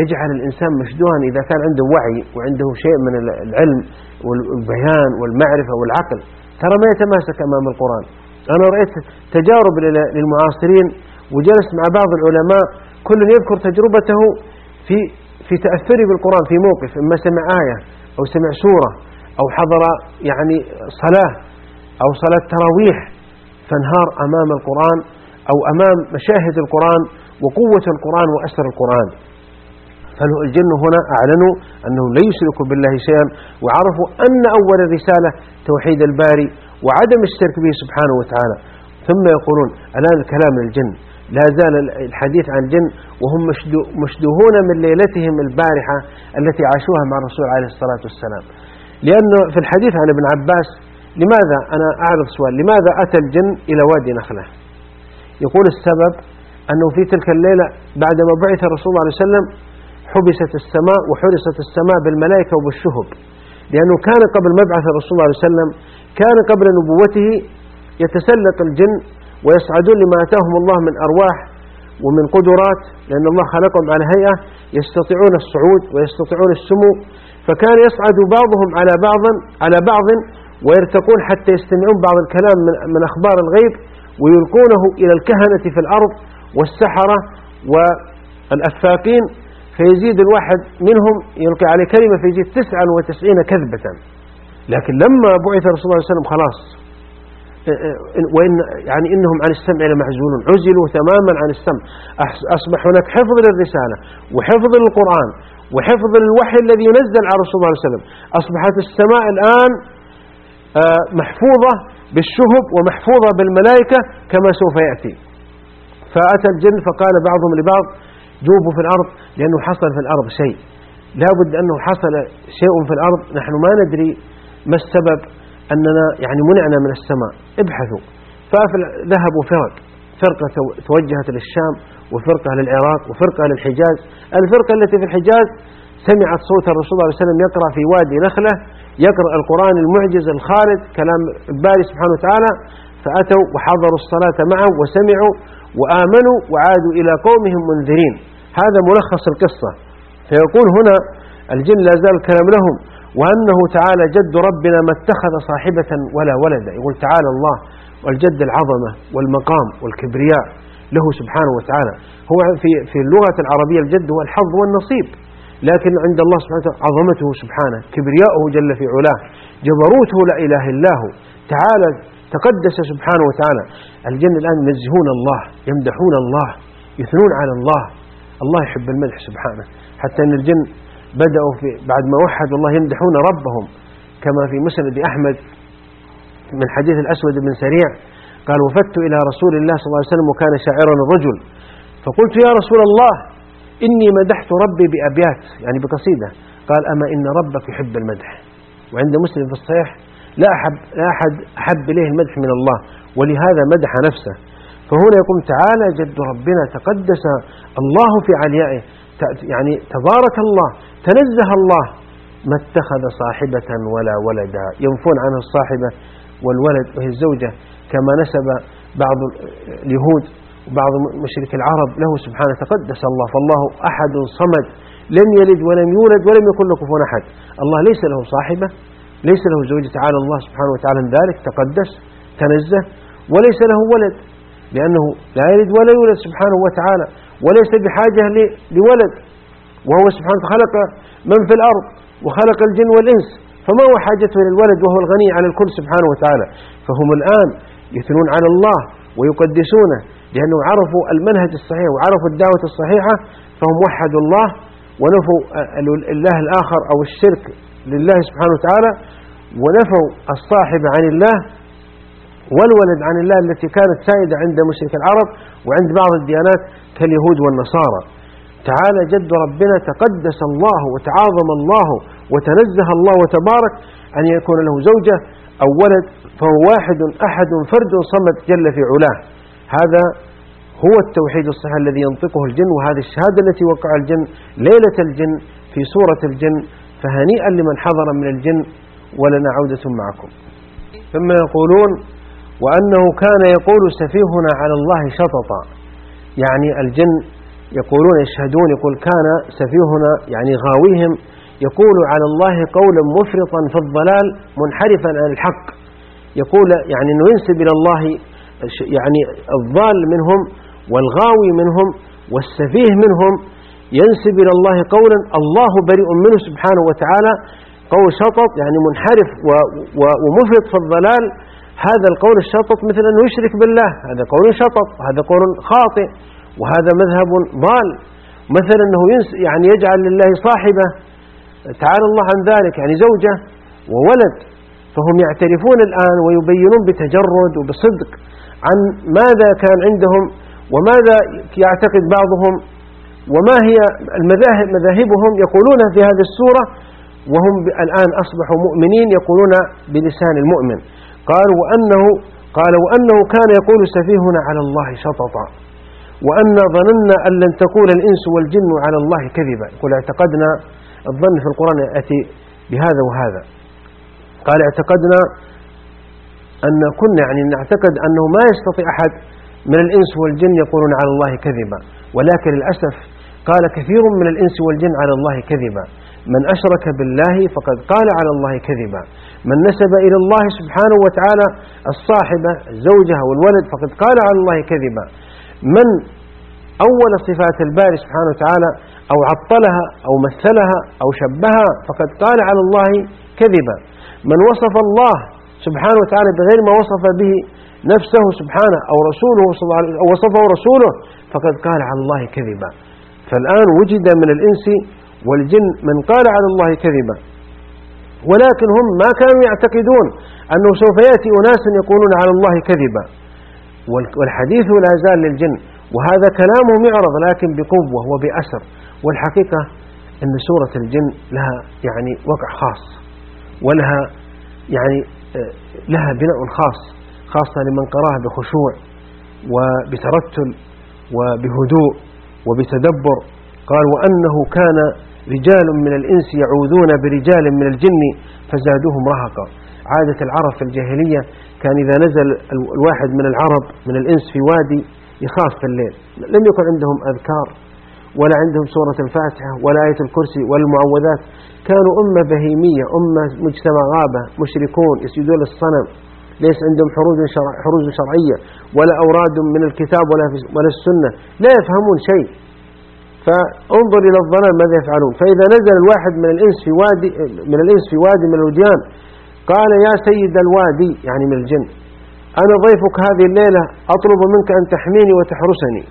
يجعل الإنسان مشدوها إذا كان عنده وعي وعنده شيء من العلم والبيان والمعرفة والعقل. ترى ما يتماسك أمام القرآن. أنا رأيت تجارب للمعاصرين وجلست مع بعض العلماء كل يذكر تجربته في في تأثره بالقرآن في موقف إما سمع آية أو سمع سورة أو حضر يعني صلاة أو صلاة تراويح فانهار أمام القرآن أو أمام مشاهد القرآن وقوة القرآن وأسر القرآن. فالجن هنا أعلنوا أنهم لا يشركوا بالله شيئا وعرفوا أن أول الرسالة توحيد الباري وعدم الشرك به سبحانه وتعالى. ثم يقولون ألآن الكلام للجن؟ لا زال الحديث عن الجن وهم مشدوهون من ليلتهم البارحة التي عاشوها مع الرسول عليه الصلاة والسلام. لأنه في الحديث عن ابن عباس لماذا أنا أعرض سؤال؟ لماذا أتى الجن إلى وادي نخلة؟ يقول السبب أنه في تلك الليلة بعدما بعث الرسول عليه وسلم حبست السماء وحرست السماء بالملائكة وبالشهب. لأنه كان قبل مبعث الرسول عليه وسلم كان قبل نبوته يتسلق الجن ويصعدون لما أتاهم الله من أرواح ومن قدرات لأن الله خلقهم على هيئة يستطيعون الصعود ويستطيعون السمو. فكان يصعد بعضهم على بعض على بعض ويرتقون حتى يستمعون بعض الكلام من, أخبار الغيب ويلقونه إلى الكهنة في الأرض والسحرة والأفاقين. فيزيد الواحد منهم يلقي عليه كلمة فيزيد تسعا وتسعين كذبة. لكن لما بعث رسول الله صلى الله عليه وسلم خلاص وإن يعني إنهم عن السمع لمعزولون عزلوا تماما عن السمع. أصبح هناك حفظ للرسالة وحفظ للقرآن وحفظ الوحي الذي ينزل على رسول الله صلى الله عليه وسلم. أصبحت السماء الآن آه، محفوظة بالشهب ومحفوظة بالملائكة كما سوف يأتي. فأتى الجن فقال بعضهم لبعض جوبوا في الأرض لأنه حصل في الأرض شيء. لا بد أنه حصل شيء في الأرض. نحن ما ندري ما السبب. أننا يعني منعنا من السماء. ابحثوا. فذهبوا فرق. فرقة توجهت للشام وفرقة للعراق وفرقة للحجاز. الفرقة التي في الحجاز سمعت صوت الرسول صلى الله عليه وسلم يقرأ في وادي نخلة يقرأ القرآن المعجز الخالد كلام الباري سبحانه وتعالى. فأتوا وحضروا الصلاة معه وسمعوا وآمنوا وعادوا إلى قومهم منذرين. هذا ملخص القصة. فيقول هنا الجن لا زال الكلام لهم. وأنه تعالى جد ربنا ما اتخذ صاحبة ولا ولدا. يقول تعالى الله والجد العظمة والمقام والكبرياء له سبحانه وتعالى. هو في في اللغة العربية الجد هو الحظ والنصيب. لكن عند الله سبحانه وتعالى عظمته سبحانه كبرياؤه جل في علاه جبروته لا إله إلا هو. تعالى تقدس سبحانه وتعالى. الجن الآن ينزهون الله يمدحون الله يثنون على الله. الله يحب المدح سبحانه. حتى أن الجن بدأوا في بعد ما وحدوا الله يمدحون ربهم كما في مسند أحمد من حديث الأسود بن سريع قال وفدت إلى رسول الله صلى الله عليه وسلم وكان شاعرا الرجل فقلت يا رسول الله إني مدحت ربي بأبيات يعني بقصيدة. قال أما إن ربك يحب المدح. وعند مسلم في الصحيح لا أحب, لا أحد أحب إليه المدح من الله ولهذا مدح نفسه. فهنا يقول تعالى جد ربنا تقدس الله في عليائه. يعني تبارك الله تنزه الله. ما اتخذ صاحبة ولا ولدا. ينفون عنه الصاحبة والولد وهي الزوجة. كما نسب بعض اليهود بعض مشرك العرب له سبحانه تقدس الله. فالله أحد صمد. لم يلد ولم يولد ولم يكن له كفوا أحد. الله ليس له صاحبة ليس له زوجة. تعالى الله سبحانه وتعالى من ذلك. تقدس تنزه. وليس له ولد لأنه لا يلد ولا يولد سبحانه وتعالى. وليس بحاجة لولد. وهو سبحانه خلق من في الأرض وخلق الجن والإنس. فما هو حاجته للولد وهو الغني عن الكل سبحانه وتعالى؟ فهم الآن يثنون على الله ويقدسونه لأنه عرفوا المنهج الصحيح وعرفوا الدعوة الصحيحة. فهم وحدوا الله ونفوا الله الآخر أو الشرك لله سبحانه وتعالى ونفوا الصاحب عن الله. والولد عن الله التي كانت سائدة عند مشرك العرب وعند بعض الديانات كاليهود والنصارى. تعالى جد ربنا تقدس الله وتعاظم الله وتنزه الله وتبارك أن يكون له زوجة أو ولد فهو واحد أحد فرد صمد جل في علاه. هذا هو التوحيد الصحيح الذي ينطقه الجن وهذه الشهادة التي وقع الجن ليلة الجن في سورة الجن فهنيئا لمن حضر من الجن ولنا عودة معكم. ثم يقولون وأنه كان يقول سفيهنا على الله شططا. يعني الجن يقولون يشهدون يقول كان سفيهنا يعني غاويهم يقول على الله قولا مفرطا في الضلال منحرفا عن الحق. يقول يعني أنه ينسب إلى الله يعني الضال منهم والغاوي منهم والسفيه منهم. ينسب إلى الله قولا الله بريء منه سبحانه وتعالى قول شطط يعني منحرف ومفرط في الضلال. هذا القول الشطط مثل أنه يشرك بالله. هذا قول شطط هذا قول خاطئ وهذا مذهب ضال. مثلا أنه يعني يجعل لله صاحبة تعالى الله عن ذلك يعني زوجة وولد. فهم يعترفون الآن ويبينون بتجرد وبصدق عن ماذا كان عندهم وماذا يعتقد بعضهم وما هي المذاهب مذاهبهم يقولون في هذه السورة. وهم الآن أصبحوا مؤمنين يقولون بلسان المؤمن. قال وأنه قال وأنه كان يقول سفيهنا على الله شططا. وأن ظننا أن لن تقول الإنس والجن على الله كذبا. يقول اعتقدنا الظن في القرآن يأتي بهذا وهذا. قال اعتقدنا أن كنا يعني نعتقد أنه ما يستطيع أحد من الإنس والجن يقولون على الله كذبا. ولكن للأسف قال كثير من الإنس والجن على الله كذبا. من أشرك بالله فقد قال على الله كذبا. من نسب إلى الله سبحانه وتعالى الصاحبة الزوجة والولد فقد قال على الله كذبا. من أول صفات الباري سبحانه وتعالى أو عطلها أو مثلها أو شبهها فقد قال على الله كذبا. من وصف الله سبحانه وتعالى بغير ما وصف به نفسه سبحانه أو رسوله أو وصفه رسوله فقد قال على الله كذبا. فالآن وجد من الإنس والجن من قال على الله كذبا. ولكن هم ما كانوا يعتقدون أنه سوف يأتي أناس يقولون على الله كذبا. والحديث لا زال للجن وهذا كلامهم يعرض لكن بقوة وبأسر. والحقيقة أن سورة الجن لها يعني وقع خاص ولها يعني آه، لها بناء خاص خاصة لمن قرأها بخشوع وبترتل وبهدوء وبتدبر. قال وأنه كان رجال من الإنس يعوذون برجال من الجن فزادوهم رهقا. عادة العرب في الجاهلية كان إذا نزل الواحد من العرب من الإنس في وادي يخاف في الليل. لم يكن عندهم أذكار ولا عندهم سورة الفاتحة ولا آية الكرسي ولا المعوذات كانوا أمة بهيمية أمة مجتمع غابة مشركون يسجدون للصنم. ليس عندهم حروز شرع شرعية ولا أوراد من الكتاب ولا ولا السنة. لا يفهمون شيء. فانظر إلى الظلام ماذا يفعلون. فإذا نزل الواحد من الإنس في وادي من الإنس في وادي من الوديان قال يا سيد الوادي يعني من الجن أنا ضيفك هذه الليلة أطلب منك أن تحميني وتحرسني.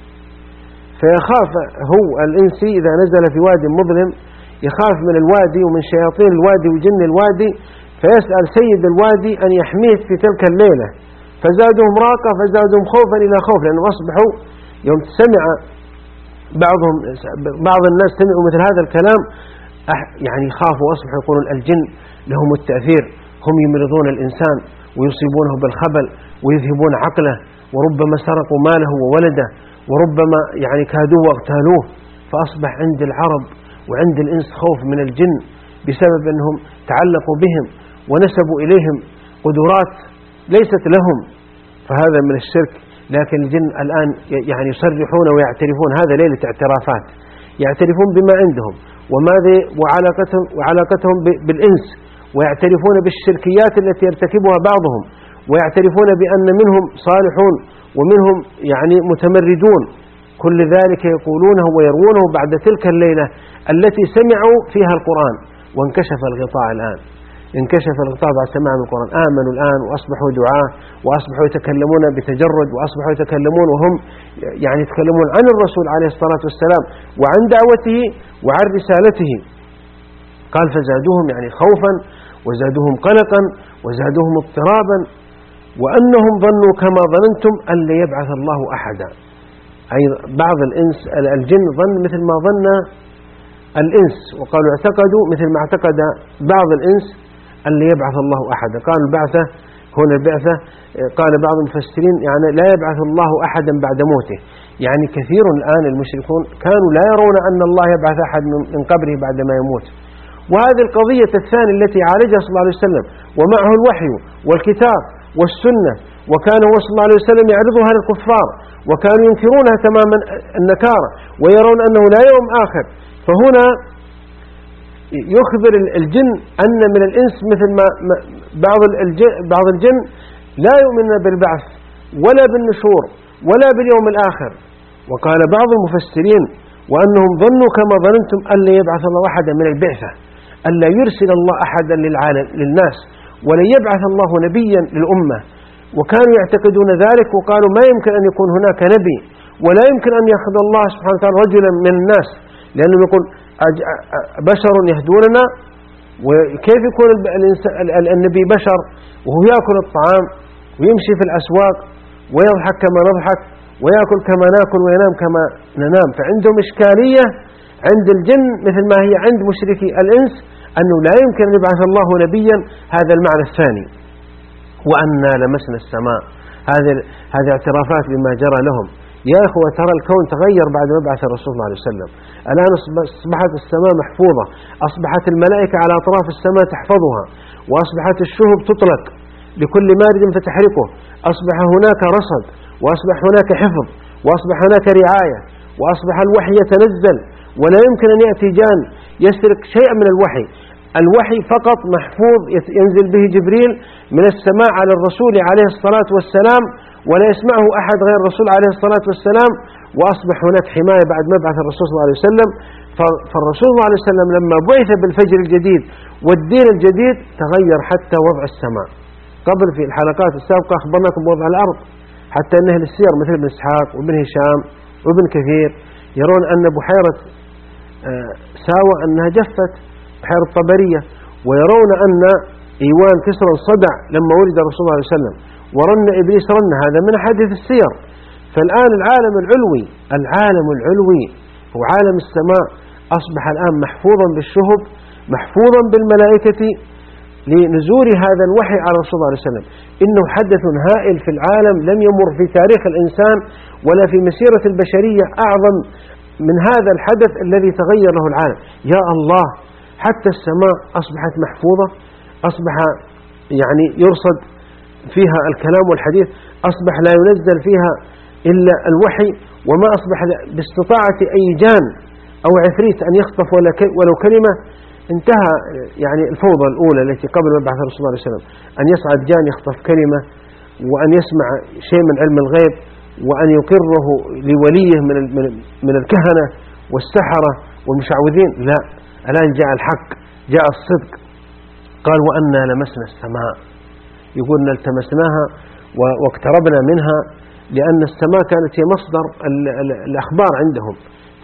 فيخاف هو الإنسي إذا نزل في وادي مظلم يخاف من الوادي ومن شياطين الوادي وجن الوادي فيسأل سيد الوادي أن يحميه في تلك الليلة. فزادهم راقة فزادهم خوفا إلى خوف لأنهم أصبحوا يوم سمع بعضهم بعض الناس سمعوا مثل هذا الكلام يعني خافوا وأصبحوا يقولون الجن لهم التأثير هم يمرضون الإنسان ويصيبونه بالخبل ويذهبون عقله وربما سرقوا ماله وولده وربما يعني كادوه واغتالوه فأصبح عند العرب وعند الإنس خوف من الجن بسبب أنهم تعلقوا بهم ونسبوا إليهم قدرات ليست لهم فهذا من الشرك لكن الجن الآن يعني يصرحون ويعترفون. هذا ليلة اعترافات. يعترفون بما عندهم وماذا وعلاقتهم, وعلاقتهم بالإنس ويعترفون بالشركيات التي يرتكبها بعضهم ويعترفون بأن منهم صالحون ومنهم يعني متمردون. كل ذلك يقولونه ويروونه بعد تلك الليلة التي سمعوا فيها القرآن وانكشف الغطاء الآن. انكشف الغطاء بعد سماع القرآن. آمنوا الآن وأصبحوا دعاة وأصبحوا يتكلمون بتجرد وأصبحوا يتكلمون وهم يعني يتكلمون عن الرسول عليه الصلاة والسلام وعن دعوته وعن رسالته. قال فزادوهم يعني خوفا وزادوهم قلقا وزادوهم اضطرابا وأنهم ظنوا كما ظننتم أن لا يبعث الله أحدا. أي بعض الإنس الجن ظن مثل ما ظن الإنس وقالوا اعتقدوا مثل ما اعتقد بعض الإنس أن يبعث الله أحدا. قالوا البعثة هنا البعثة قال بعض المفسرين يعني لا يبعث الله أحدا بعد موته. يعني كثير الآن المشركون كانوا لا يرون أن الله يبعث أحد من قبره بعد ما يموت. وهذه القضية الثانية التي عالجها صلى الله عليه وسلم ومعه الوحي والكتاب والسنة وكان هو صلى الله عليه وسلم يعرضها للكفار وكانوا ينكرونها تماما النكار ويرون أنه لا يوم آخر. فهنا يخبر الجن أن من الإنس مثل ما بعض بعض الجن لا يؤمن بالبعث ولا بالنشور ولا باليوم الآخر. وقال بعض المفسرين وأنهم ظنوا كما ظننتم أن لا يبعث الله أحدا من البعثة أن لا يرسل الله أحدا للعالم للناس ولن يبعث الله نبيا للأمة. وكانوا يعتقدون ذلك وقالوا ما يمكن أن يكون هناك نبي ولا يمكن أن يأخذ الله سبحانه وتعالى رجلا من الناس لأنه يقول بشر يهدوننا وكيف يكون النبي بشر؟ وهو يأكل الطعام ويمشي في الأسواق ويضحك كما نضحك ويأكل كما نأكل وينام كما ننام. فعندهم إشكالية عند الجن مثل ما هي عند مشركي الإنس أنه لا يمكن أن يبعث الله نبيا. هذا المعنى الثاني. وأنا لمسنا السماء. هذه اعترافات بما جرى لهم. يا إخوة ترى الكون تغير بعد مبعث الرسول صلى الله عليه وسلم. الآن أصبحت السماء محفوظة. أصبحت الملائكة على أطراف السماء تحفظها. وأصبحت الشهب تطلق لكل مارد فتحرقه. أصبح هناك رصد وأصبح هناك حفظ وأصبح هناك رعاية وأصبح الوحي يتنزل. ولا يمكن أن يأتي جان يسرق شيئا من الوحي. الوحي فقط محفوظ ينزل به جبريل من السماء على الرسول عليه الصلاة والسلام ولا يسمعه أحد غير الرسول عليه الصلاة والسلام وأصبح هناك حماية بعد مبعث الرسول صلى الله عليه وسلم. فالرسول صلى الله عليه وسلم لما بعث بالفجر الجديد والدين الجديد تغير حتى وضع السماء. قبل في الحلقات السابقة أخبرناكم بوضع الأرض حتى أن أهل السير مثل ابن إسحاق وابن هشام وابن كثير يرون أن بحيرة آه، ساوى أنها جفت بحيرة طبرية ويرون أن إيوان كسرى صدع لما ولد الرسول صلى الله عليه وسلم. ورن إبليس رن هذا من حديث السير. فالآن العالم العلوي العالم العلوي هو عالم السماء أصبح الآن محفوظا بالشهب محفوظا بالملائكة لنزول هذا الوحي على رسول الله عليه وسلم. إنه حدث هائل في العالم لم يمر في تاريخ الإنسان ولا في مسيرة البشرية أعظم من هذا الحدث الذي تغير له العالم. يا الله حتى السماء أصبحت محفوظة أصبح يعني يرصد فيها الكلام والحديث أصبح لا ينزل فيها إلا الوحي وما أصبح باستطاعة أي جان أو عفريت أن يخطف ولو كلمة انتهى يعني الفوضى الأولى التي قبل مبعث الرسول صلى الله عليه وسلم أن يصعد جان يخطف كلمة وأن يسمع شيء من علم الغيب وأن يقره لوليه من من الكهنة والسحرة والمشعوذين. لا الآن جاء الحق جاء الصدق. قال وأنا لمسنا السماء. يقول التمسناها واقتربنا منها لأن السماء كانت هي مصدر الأخبار عندهم.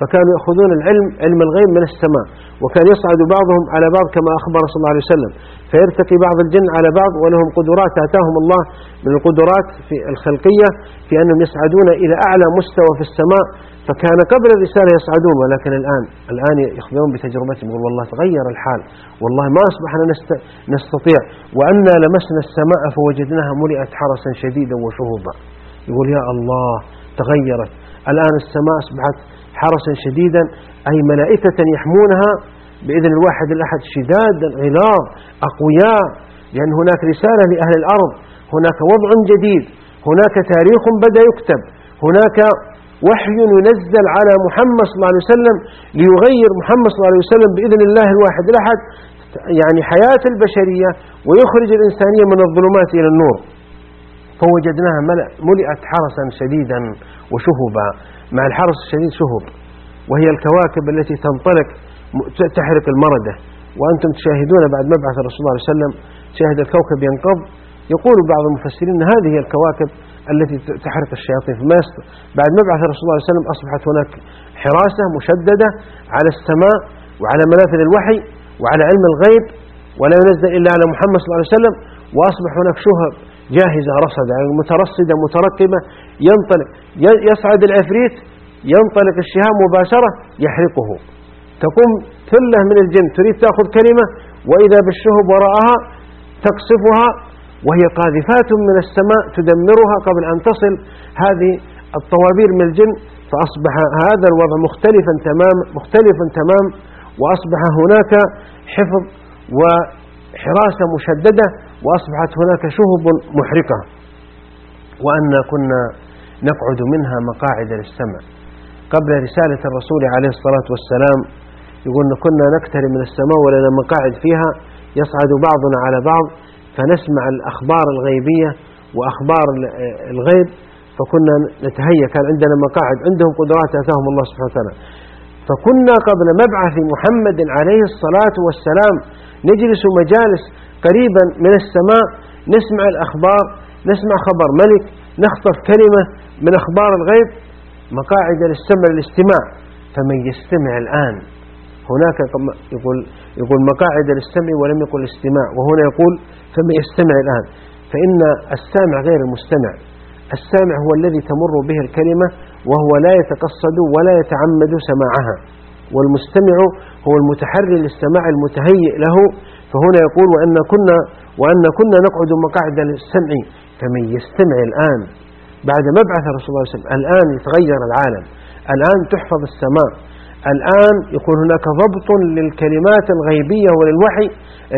فكانوا يأخذون العلم علم الغيب من السماء وكان يصعد بعضهم على بعض كما أخبر صلى الله عليه وسلم. فيرتقي بعض الجن على بعض ولهم قدرات آتاهم الله من القدرات في الخلقية في أنهم يصعدون إلى أعلى مستوى في السماء. فكان قبل الرسالة يصعدون ولكن الآن الآن يخبرون بتجربتهم يقول والله تغير الحال والله ما أصبحنا نستطيع. وأنا لمسنا السماء فوجدناها ملئت حرسا شديدا وشهوبا. يقول يا الله تغيرت. الآن السماء أصبحت حرسا شديدا أي ملائكة يحمونها بإذن الواحد الأحد شداد غلاظ أقوياء لأن هناك رسالة لأهل الأرض هناك وضع جديد هناك تاريخ بدأ يكتب هناك وحي ينزل على محمد صلى الله عليه وسلم ليغير محمد صلى الله عليه وسلم بإذن الله الواحد الأحد يعني حياة البشرية ويخرج الإنسانية من الظلمات إلى النور. فوجدناها ملئت حرسا شديدا وشهبا مع الحرس الشديد شهب وهي الكواكب التي تنطلق تحرق المردة. وأنتم تشاهدون بعد مبعث الرسول صلى الله عليه وسلم شاهد الكوكب ينقض. يقول بعض المفسرين أن هذه الكواكب التي تحرق الشياطين فما بعد مبعث الرسول صلى الله عليه وسلم أصبحت هناك حراسة مشددة على السماء وعلى منافذ الوحي وعلى علم الغيب ولا ينزل إلا على محمد صلى الله عليه وسلم. وأصبح هناك شهب جاهزة رصدة يعني مترصدة مترقبة ينطلق يصعد العفريت ينطلق الشهاب مباشرة يحرقه. تقوم ثلة من الجن تريد تأخذ كلمة وإذا بالشهب وراءها تقصفها وهي قاذفات من السماء تدمرها قبل أن تصل. هذه الطوابير من الجن فأصبح هذا الوضع مختلفا تمام مختلفا تمام وأصبح هناك حفظ وحراسة مشددة وأصبحت هناك شهب محرقة. وأن كنا نقعد منها مقاعد للسمع. قبل رسالة الرسول عليه الصلاة والسلام يقول كنا نقترب من السماء ولنا مقاعد فيها يصعد بعضنا على بعض فنسمع الأخبار الغيبية وأخبار الغيب فكنا نتهيأ كان عندنا مقاعد عندهم قدرات أتاهم الله سبحانه وتعالى. فكنا قبل مبعث محمد عليه الصلاة والسلام نجلس مجالس قريبا من السماء نسمع الأخبار نسمع خبر ملك نخطف كلمة من أخبار الغيب مقاعد للسمع الاستماع فمن يستمع الآن هناك يقول يقول مقاعد للسمع ولم يقل استماع وهنا يقول فمن يستمع الآن. فإن السامع غير المستمع. السامع هو الذي تمر به الكلمة وهو لا يتقصد ولا يتعمد سماعها. والمستمع هو المتحري للسماع المتهيئ له. فهنا يقول وأن كنا, وأن كنا نقعد مقاعد للسمع. فمن يستمع الآن بعد مبعث الرسول صلى الله عليه وسلم الآن يتغير العالم. الآن تحفظ السماء الآن يكون هناك ضبط للكلمات الغيبية وللوحي.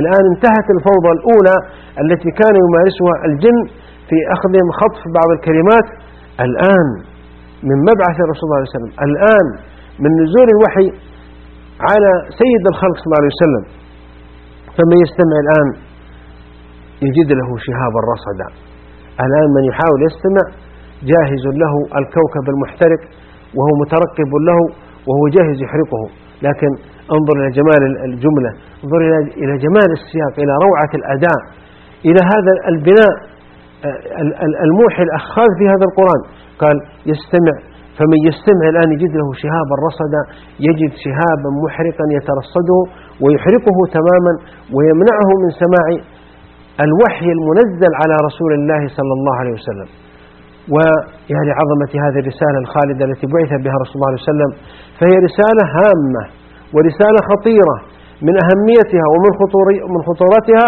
الآن انتهت الفوضى الأولى التي كان يمارسها الجن في أخذهم خطف بعض الكلمات. الآن من مبعث الرسول صلى الله عليه وسلم. الآن من نزول الوحي على سيد الخلق صلى الله عليه وسلم. فمن يستمع الآن يجد له شهابا رصدا. الآن من يحاول يستمع جاهز له الكوكب المحترق وهو مترقب له وهو جاهز يحرقه. لكن انظر إلى جمال الجملة. انظر إلى جمال السياق إلى روعة الأداء إلى هذا البناء الموحي الأخاذ في هذا القرآن. قال يستمع فمن يستمع الآن يجد له شهابا رصدا يجد شهابا محرقا يترصده ويحرقه تماما ويمنعه من سماع الوحي المنزل على رسول الله صلى الله عليه وسلم. ويا لعظمة هذه الرسالة الخالدة التي بعث بها رسول الله عليه وسلم فهي رسالة هامة ورسالة خطيرة من أهميتها ومن خطورتها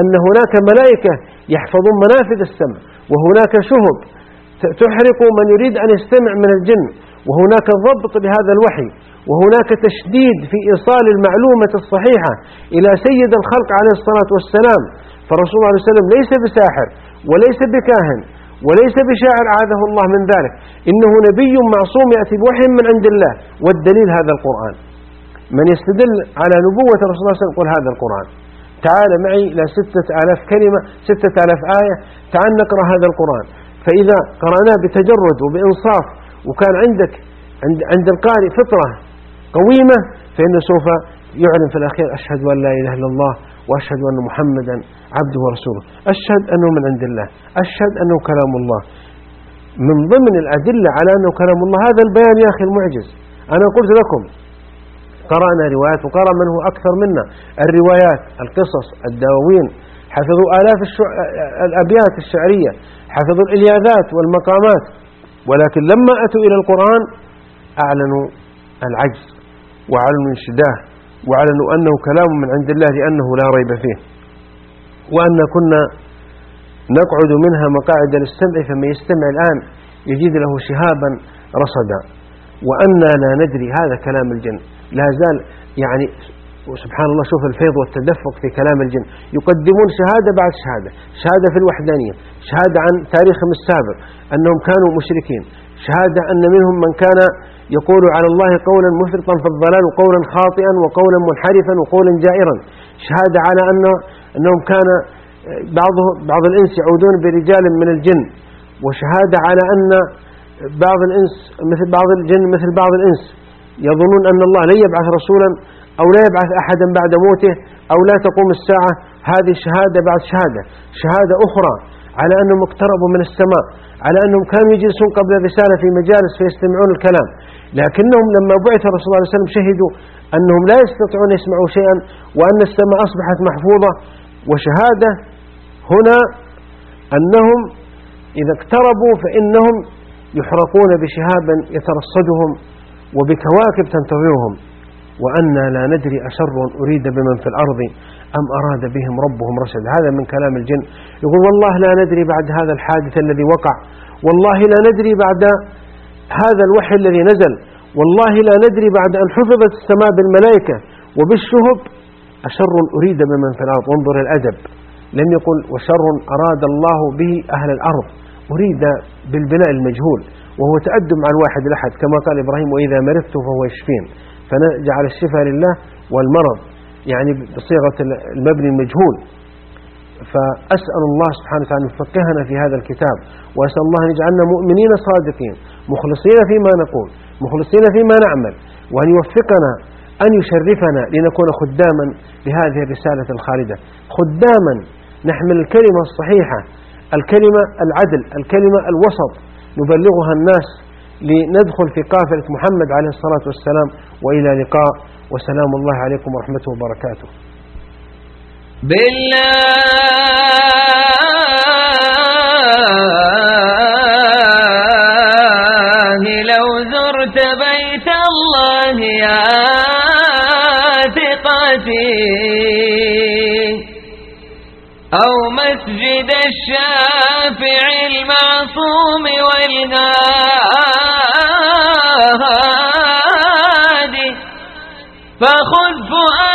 أن هناك ملائكة يحفظون منافذ السمع وهناك شهب تحرق من يريد أن يستمع من الجن وهناك ضبط لهذا الوحي وهناك تشديد في إيصال المعلومة الصحيحة إلى سيد الخلق عليه الصلاة والسلام. فالرسول عليه وسلم ليس بساحر وليس بكاهن وليس بشاعر عاده الله من ذلك. إنه نبي معصوم يأتي بوحي من عند الله. والدليل هذا القرآن. من يستدل على نبوة الرسول صلى الله عليه وسلم يقول هذا القرآن. تعال معي إلى ستة آلاف كلمة ستة آلاف آية تعال نقرأ هذا القرآن. فإذا قرأناه بتجرد وبإنصاف وكان عندك عند, عند القارئ فطرة قويمة فإنه سوف يعلن في الأخير أشهد أن لا إله إلا الله وأشهد أن محمدا عبده ورسوله. أشهد أنه من عند الله. أشهد أنه كلام الله. من ضمن الأدلة على أنه كلام الله هذا البيان يا أخي المعجز. أنا قلت لكم قرأنا روايات وقرأ من هو أكثر منا. الروايات القصص الدواوين حفظوا آلاف الشع... الأبيات الشعرية حفظوا الإلياذات والمقامات. ولكن لما أتوا إلى القرآن أعلنوا العجز وأعلنوا انشداه. وأعلنوا أنه كلام من عند الله لأنه لا ريب فيه. وأن كنا نقعد منها مقاعد للسمع فمن يستمع الآن يجد له شهابا رصدا. وأنا لا ندري هذا كلام الجن. لا زال يعني وسبحان الله شوف الفيض والتدفق في كلام الجن. يقدمون شهادة بعد شهادة. شهادة في الوحدانية. شهادة عن تاريخهم السابق أنهم كانوا مشركين. شهادة أن منهم من كان يقول على الله قولا مفرطا في الضلال وقولا خاطئا وقولا منحرفا وقولا جائرا. شهادة على أنه أنهم كان بعضه بعض الإنس يعودون برجال من الجن. وشهادة على أن بعض الإنس مثل بعض الجن مثل بعض الإنس. يظنون أن الله لن يبعث رسولا أو لا يبعث أحدا بعد موته أو لا تقوم الساعة. هذه شهادة بعد شهادة. شهادة أخرى على أنهم اقتربوا من السماء على أنهم كانوا يجلسون قبل الرسالة في مجالس فيستمعون الكلام. لكنهم لما بعث الرسول صلى الله عليه وسلم شهدوا أنهم لا يستطيعون يسمعوا شيئا وأن السماء أصبحت محفوظة. وشهادة هنا أنهم إذا اقتربوا فإنهم يحرقون بشهاب يترصدهم وبكواكب تنتظرهم. وأنا لا ندري أشر أريد بمن في الأرض أم أراد بهم ربهم رشد. هذا من كلام الجن. يقول والله لا ندري بعد هذا الحادث الذي وقع. والله لا ندري بعد هذا الوحي الذي نزل. والله لا ندري بعد أن حفظت السماء بالملائكة. وبالشهب أشر أريد بمن في الأرض؟ وانظر الأدب. لم يقل وشر أراد الله به أهل الأرض. أريد بالبناء المجهول. وهو تأدب مع الواحد الأحد كما قال إبراهيم وإذا مرضت فهو يشفين. فنجعل الشفاء لله والمرض. يعني بصيغة المبني المجهول. فأسأل الله سبحانه وتعالى أن يفقهنا في هذا الكتاب. وأسأل الله أن يجعلنا مؤمنين صادقين. مخلصين فيما نقول مخلصين فيما نعمل وأن يوفقنا أن يشرفنا لنكون خداما لهذه الرسالة الخالدة. خداما نحمل الكلمة الصحيحة الكلمة العدل الكلمة الوسط نبلغها الناس لندخل في قافلة محمد عليه الصلاة والسلام وإلى لقاء. وسلام الله عليكم ورحمته وبركاته. بالله. بيت الله يا ثقتي. أو مسجد الشافع المعصوم والهادي. فخذ فؤادي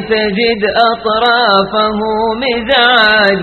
تجد أطرافه مزعاج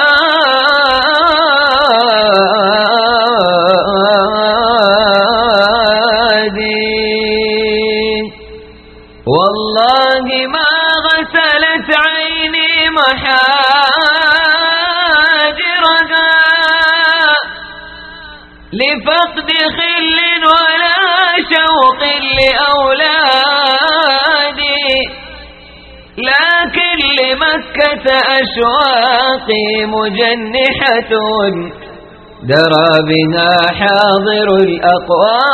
لمكة أشواقي مجنحة. درى بها حاضر الأقوام.